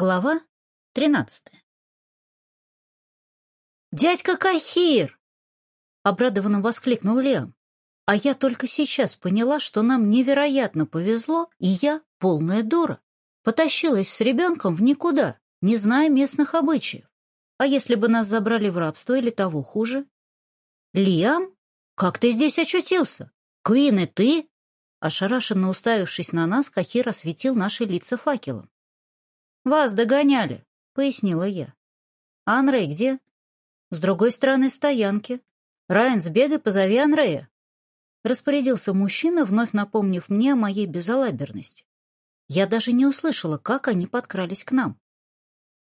Глава 13 «Дядька Кахир!» — обрадованно воскликнул Лиам. «А я только сейчас поняла, что нам невероятно повезло, и я, полная дура, потащилась с ребенком в никуда, не зная местных обычаев. А если бы нас забрали в рабство или того хуже?» «Лиам? Как ты здесь очутился? Квин и ты?» Ошарашенно уставившись на нас, Кахир осветил наши лица факелом. «Вас догоняли», — пояснила я. Анрей где?» «С другой стороны стоянки. Райан, сбегай, позови Анрея», — распорядился мужчина, вновь напомнив мне о моей безалаберности. Я даже не услышала, как они подкрались к нам.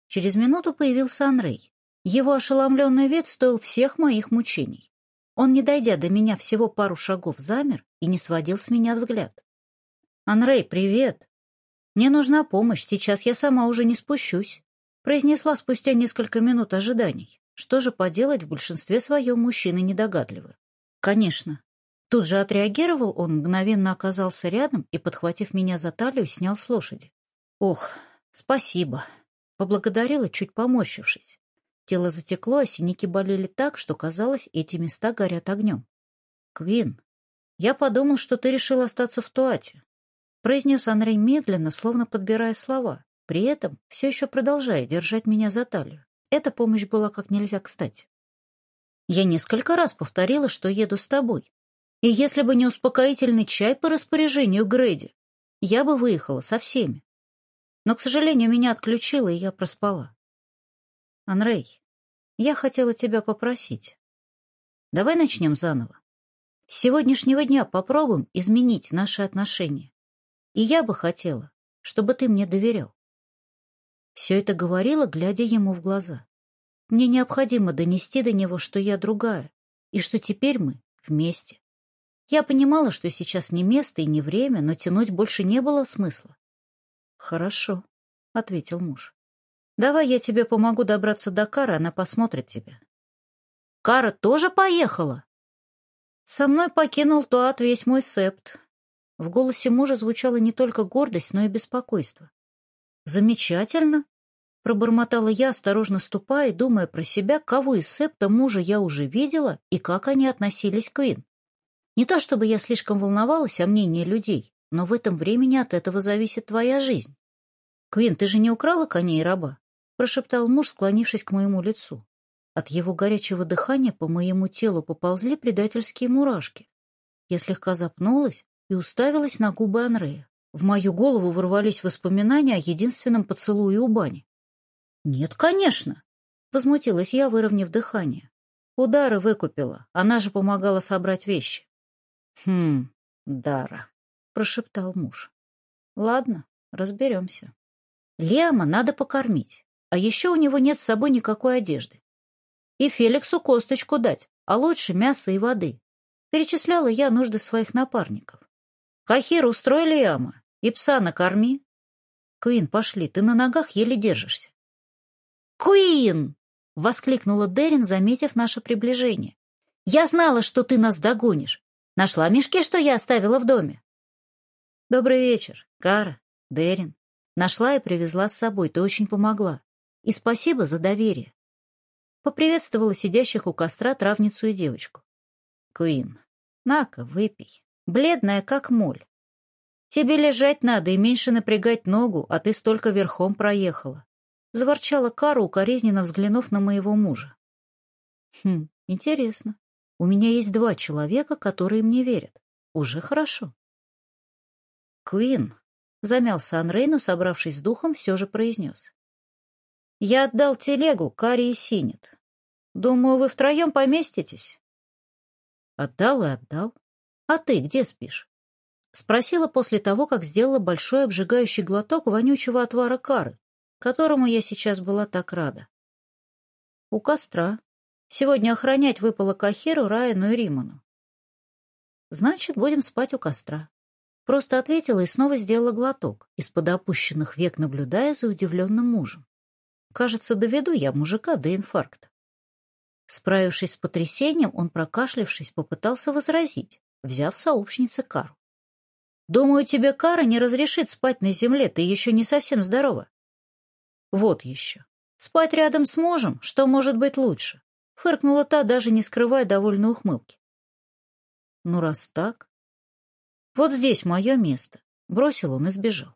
Через минуту появился Анрей. Его ошеломленный вид стоил всех моих мучений. Он, не дойдя до меня всего пару шагов, замер и не сводил с меня взгляд. «Анрей, привет!» «Мне нужна помощь, сейчас я сама уже не спущусь», произнесла спустя несколько минут ожиданий. Что же поделать, в большинстве своем мужчины недогадливы. «Конечно». Тут же отреагировал он, мгновенно оказался рядом и, подхватив меня за талию, снял с лошади. «Ох, спасибо», — поблагодарила, чуть поморщившись. Тело затекло, а синяки болели так, что, казалось, эти места горят огнем. «Квин, я подумал, что ты решил остаться в Туате произнес Андрей медленно, словно подбирая слова, при этом все еще продолжая держать меня за талию. Эта помощь была как нельзя кстати. Я несколько раз повторила, что еду с тобой. И если бы не успокоительный чай по распоряжению Грейди, я бы выехала со всеми. Но, к сожалению, меня отключило, и я проспала. Анрей, я хотела тебя попросить. Давай начнем заново. С сегодняшнего дня попробуем изменить наши отношения. И я бы хотела, чтобы ты мне доверял. Все это говорила, глядя ему в глаза. Мне необходимо донести до него, что я другая, и что теперь мы вместе. Я понимала, что сейчас не место и не время, но тянуть больше не было смысла. «Хорошо», — ответил муж. «Давай я тебе помогу добраться до Кары, она посмотрит тебя». «Кара тоже поехала?» «Со мной покинул Туат весь мой септ. В голосе мужа звучала не только гордость, но и беспокойство. «Замечательно!» — пробормотала я, осторожно ступая, думая про себя, кого из септа мужа я уже видела и как они относились к Квин. Не то чтобы я слишком волновалась о мнении людей, но в этом времени от этого зависит твоя жизнь. «Квин, ты же не украла коней и раба?» — прошептал муж, склонившись к моему лицу. От его горячего дыхания по моему телу поползли предательские мурашки. Я слегка запнулась, и уставилась на губы Анрея. В мою голову ворвались воспоминания о единственном поцелуе у бани. «Нет, конечно!» — возмутилась я, выровняв дыхание. «Удары выкупила, она же помогала собрать вещи». «Хм, Дара», — прошептал муж. «Ладно, разберемся. Лиама надо покормить, а еще у него нет с собой никакой одежды. И Феликсу косточку дать, а лучше мяса и воды». Перечисляла я нужды своих напарников. Кахир, устрой Лиама и пса накорми. Куин, пошли, ты на ногах еле держишься. Куин! — воскликнула Дерин, заметив наше приближение. «Я знала, что ты нас догонишь. Нашла мешки, что я оставила в доме». «Добрый вечер, Кара, Дерин. Нашла и привезла с собой, ты очень помогла. И спасибо за доверие». Поприветствовала сидящих у костра травницу и девочку. «Куин, на-ка, выпей» бледная, как моль. Тебе лежать надо и меньше напрягать ногу, а ты столько верхом проехала. Заворчала Кару, укоризненно взглянув на моего мужа. Хм, интересно. У меня есть два человека, которые мне верят. Уже хорошо. Квин, замялся Анрейну, собравшись с духом, все же произнес. Я отдал телегу, Кари и Синет. Думаю, вы втроем поместитесь. Отдал и отдал. «А ты где спишь?» Спросила после того, как сделала большой обжигающий глоток вонючего отвара кары, которому я сейчас была так рада. «У костра. Сегодня охранять выпало Кахиру, Райану и Риману». «Значит, будем спать у костра». Просто ответила и снова сделала глоток, из-под опущенных век наблюдая за удивленным мужем. «Кажется, доведу я мужика до инфаркта». Справившись с потрясением, он, прокашлявшись, попытался возразить, взяв сообщнице Кару. «Думаю, тебе Кара не разрешит спать на земле, ты еще не совсем здорова». «Вот еще. Спать рядом с мужем, что может быть лучше?» — фыркнула та, даже не скрывая довольной ухмылки. «Ну, раз так...» «Вот здесь мое место», — бросил он и сбежал.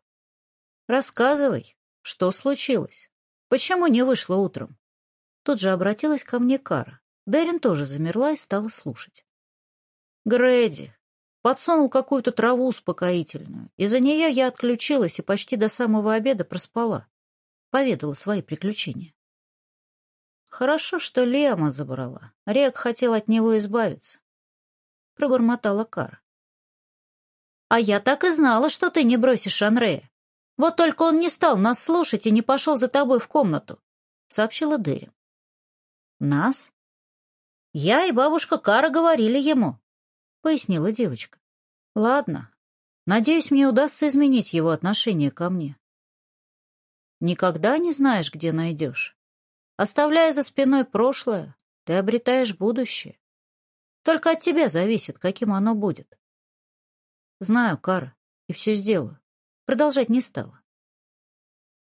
«Рассказывай, что случилось? Почему не вышло утром?» Тут же обратилась ко мне Кара. Дерин тоже замерла и стала слушать. Грэди подсунул какую-то траву успокоительную. Из-за нее я отключилась и почти до самого обеда проспала. Поведала свои приключения. Хорошо, что Лема забрала. Рек хотел от него избавиться. Пробормотала Кар. А я так и знала, что ты не бросишь Анрея. Вот только он не стал нас слушать и не пошел за тобой в комнату, сообщила Дерин. Нас? Я и бабушка Кара говорили ему, пояснила девочка. Ладно. Надеюсь, мне удастся изменить его отношение ко мне. Никогда не знаешь, где найдешь. Оставляя за спиной прошлое, ты обретаешь будущее. Только от тебя зависит, каким оно будет. Знаю, Кара, и все сделаю. Продолжать не стала.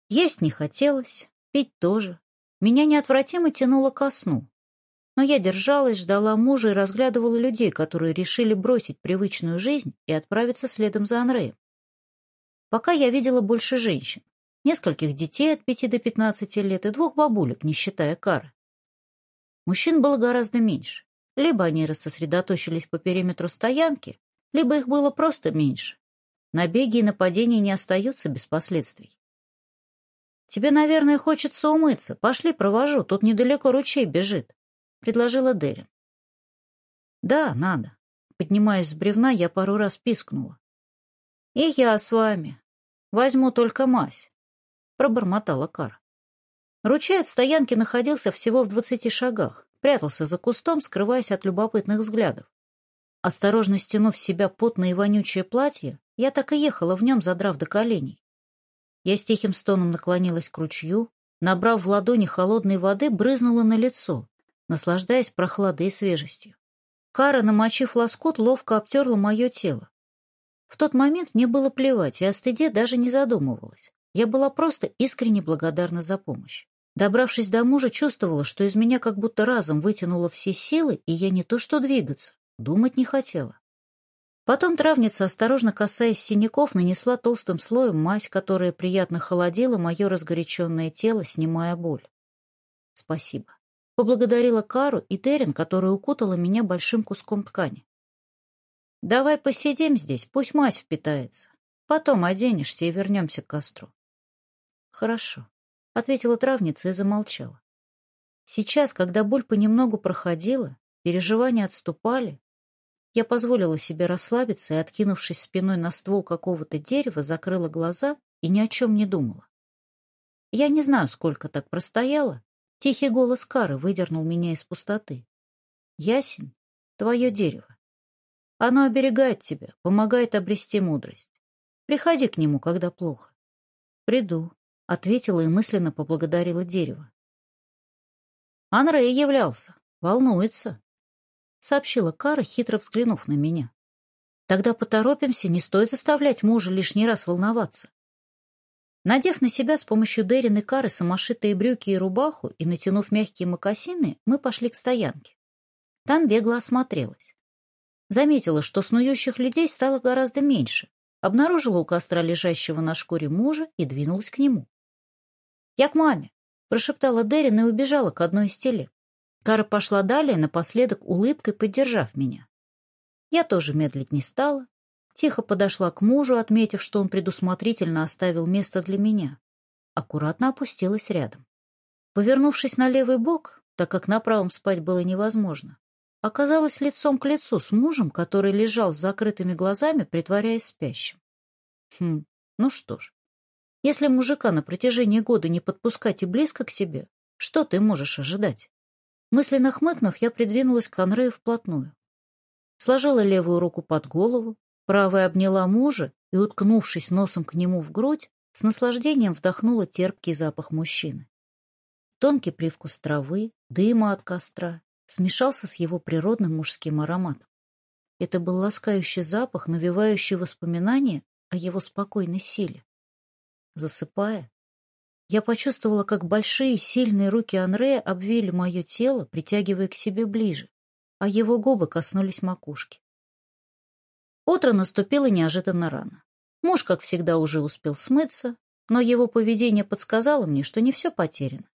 Есть не хотелось, пить тоже. Меня неотвратимо тянуло ко сну. Но я держалась, ждала мужа и разглядывала людей, которые решили бросить привычную жизнь и отправиться следом за Анреем. Пока я видела больше женщин, нескольких детей от пяти до 15 лет и двух бабулек, не считая кары. Мужчин было гораздо меньше. Либо они рассосредоточились по периметру стоянки, либо их было просто меньше. Набеги и нападения не остаются без последствий. «Тебе, наверное, хочется умыться. Пошли, провожу. Тут недалеко ручей бежит», — предложила Дерин. «Да, надо». Поднимаясь с бревна, я пару раз пискнула. «И я с вами. Возьму только мазь», — пробормотала Кар. Ручей от стоянки находился всего в двадцати шагах, прятался за кустом, скрываясь от любопытных взглядов. Осторожно стянув в себя потное и вонючее платье, я так и ехала в нем, задрав до коленей. Я с тихим стоном наклонилась к ручью, набрав в ладони холодной воды, брызнула на лицо, наслаждаясь прохладой и свежестью. Кара, намочив лоскут, ловко обтерла мое тело. В тот момент мне было плевать, и о стыде даже не задумывалась. Я была просто искренне благодарна за помощь. Добравшись до мужа, чувствовала, что из меня как будто разом вытянуло все силы, и я не то что двигаться, думать не хотела. Потом травница, осторожно касаясь синяков, нанесла толстым слоем мазь, которая приятно холодила мое разгоряченное тело, снимая боль. Спасибо. Поблагодарила Кару и Терен, которая укутала меня большим куском ткани. «Давай посидим здесь, пусть мазь впитается. Потом оденешься и вернемся к костру». «Хорошо», — ответила травница и замолчала. Сейчас, когда боль понемногу проходила, переживания отступали, я позволила себе расслабиться и, откинувшись спиной на ствол какого-то дерева, закрыла глаза и ни о чем не думала. Я не знаю, сколько так простояла, Тихий голос Кары выдернул меня из пустоты. «Ясень — твое дерево. Оно оберегает тебя, помогает обрести мудрость. Приходи к нему, когда плохо». «Приду», — ответила и мысленно поблагодарила дерево. «Анрей являлся. Волнуется», — сообщила Кара, хитро взглянув на меня. «Тогда поторопимся, не стоит заставлять мужа лишний раз волноваться. Надев на себя с помощью Дерин и Кары самошитые брюки и рубаху и натянув мягкие мокасины, мы пошли к стоянке. Там бегло осмотрелась. Заметила, что снующих людей стало гораздо меньше. Обнаружила у костра лежащего на шкуре мужа и двинулась к нему. «Я к маме!» — прошептала Дерин и убежала к одной из телег. Кара пошла далее, напоследок улыбкой поддержав меня. Я тоже медлить не стала, Тихо подошла к мужу, отметив, что он предусмотрительно оставил место для меня. Аккуратно опустилась рядом. Повернувшись на левый бок, так как на правом спать было невозможно, оказалась лицом к лицу с мужем, который лежал с закрытыми глазами, притворяясь спящим. Хм, ну что ж, если мужика на протяжении года не подпускать и близко к себе, что ты можешь ожидать? Мысленно хмыкнув, я придвинулась к Анрею вплотную. Сложила левую руку под голову, Правая обняла мужа и, уткнувшись носом к нему в грудь, с наслаждением вдохнула терпкий запах мужчины. Тонкий привкус травы, дыма от костра смешался с его природным мужским ароматом. Это был ласкающий запах, навевающий воспоминания о его спокойной силе. Засыпая, я почувствовала, как большие сильные руки Анрея обвили мое тело, притягивая к себе ближе, а его губы коснулись макушки. Утро наступило неожиданно рано. Муж, как всегда, уже успел смыться, но его поведение подсказало мне, что не все потеряно,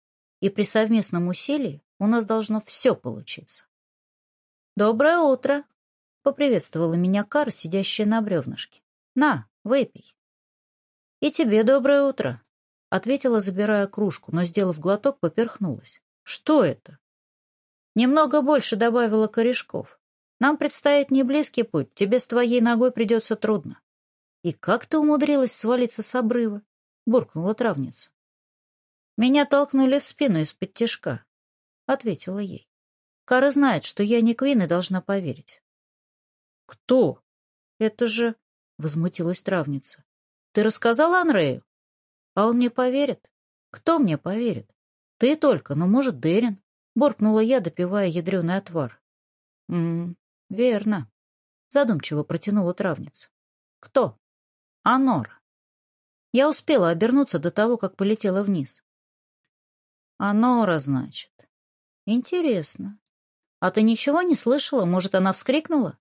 и при совместном усилии у нас должно все получиться. «Доброе утро!» — поприветствовала меня Кар, сидящая на бревнышке. «На, выпей!» «И тебе доброе утро!» — ответила, забирая кружку, но, сделав глоток, поперхнулась. «Что это?» Немного больше добавила корешков. Нам предстоит не близкий путь, тебе с твоей ногой придется трудно». «И как ты умудрилась свалиться с обрыва?» — буркнула травница. «Меня толкнули в спину из-под тяжка», — ответила ей. «Кара знает, что я не Квин и должна поверить». «Кто?» «Это же...» — возмутилась травница. «Ты рассказала Анрею?» «А он мне поверит?» «Кто мне поверит?» «Ты только, но, может, Дерин», — буркнула я, допивая ядреный отвар. «М «Верно», — задумчиво протянула травница. «Кто?» «Анора». Я успела обернуться до того, как полетела вниз. «Анора, значит?» «Интересно. А ты ничего не слышала? Может, она вскрикнула?»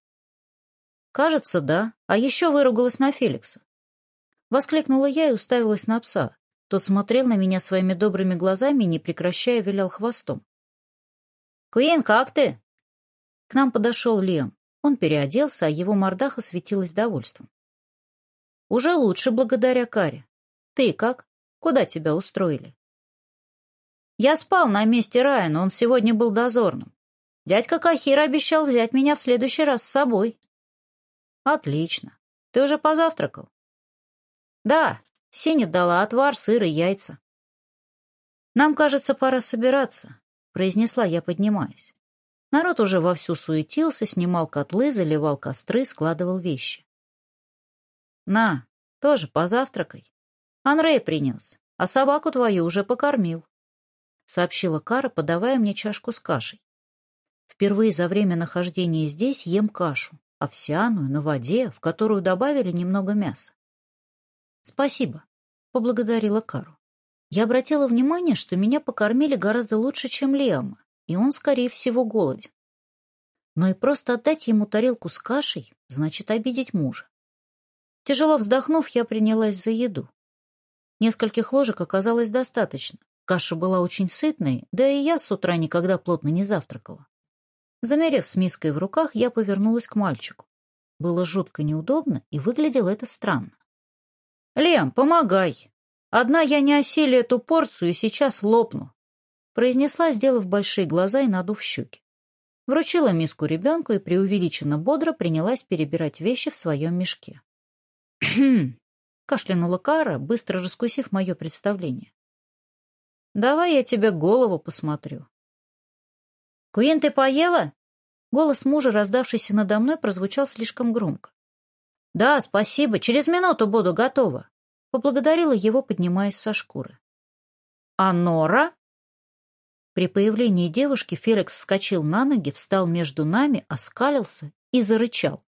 «Кажется, да. А еще выругалась на Феликса». Воскликнула я и уставилась на пса. Тот смотрел на меня своими добрыми глазами не прекращая, вилял хвостом. «Куин, как ты?» К нам подошел Лем. Он переоделся, а его мордаха светилась довольством. «Уже лучше благодаря Каре. Ты как? Куда тебя устроили?» «Я спал на месте Райана, он сегодня был дозорным. Дядька Кахир обещал взять меня в следующий раз с собой». «Отлично. Ты уже позавтракал?» «Да, Сеня дала отвар, сыр и яйца». «Нам, кажется, пора собираться», — произнесла я, поднимаясь. Народ уже вовсю суетился, снимал котлы, заливал костры, складывал вещи. «На, тоже позавтракай. Анрей принес, а собаку твою уже покормил», — сообщила Кара, подавая мне чашку с кашей. «Впервые за время нахождения здесь ем кашу, овсяную, на воде, в которую добавили немного мяса». «Спасибо», — поблагодарила Кару. Я обратила внимание, что меня покормили гораздо лучше, чем Лиама, и он, скорее всего, голоден. Но и просто отдать ему тарелку с кашей значит обидеть мужа. Тяжело вздохнув, я принялась за еду. Нескольких ложек оказалось достаточно. Каша была очень сытной, да и я с утра никогда плотно не завтракала. Замерев с миской в руках, я повернулась к мальчику. Было жутко неудобно, и выглядело это странно. «Лем, помогай! Одна я не осилю эту порцию и сейчас лопну!» произнесла, сделав большие глаза и надув щеки, Вручила миску ребенку и преувеличенно бодро принялась перебирать вещи в своем мешке. кашлянула Кара, быстро раскусив мое представление. «Давай я тебе голову посмотрю». «Куин, ты поела?» Голос мужа, раздавшийся надо мной, прозвучал слишком громко. «Да, спасибо, через минуту буду готова», — поблагодарила его, поднимаясь со шкуры. «А Нора?» При появлении девушки Феликс вскочил на ноги, встал между нами, оскалился и зарычал.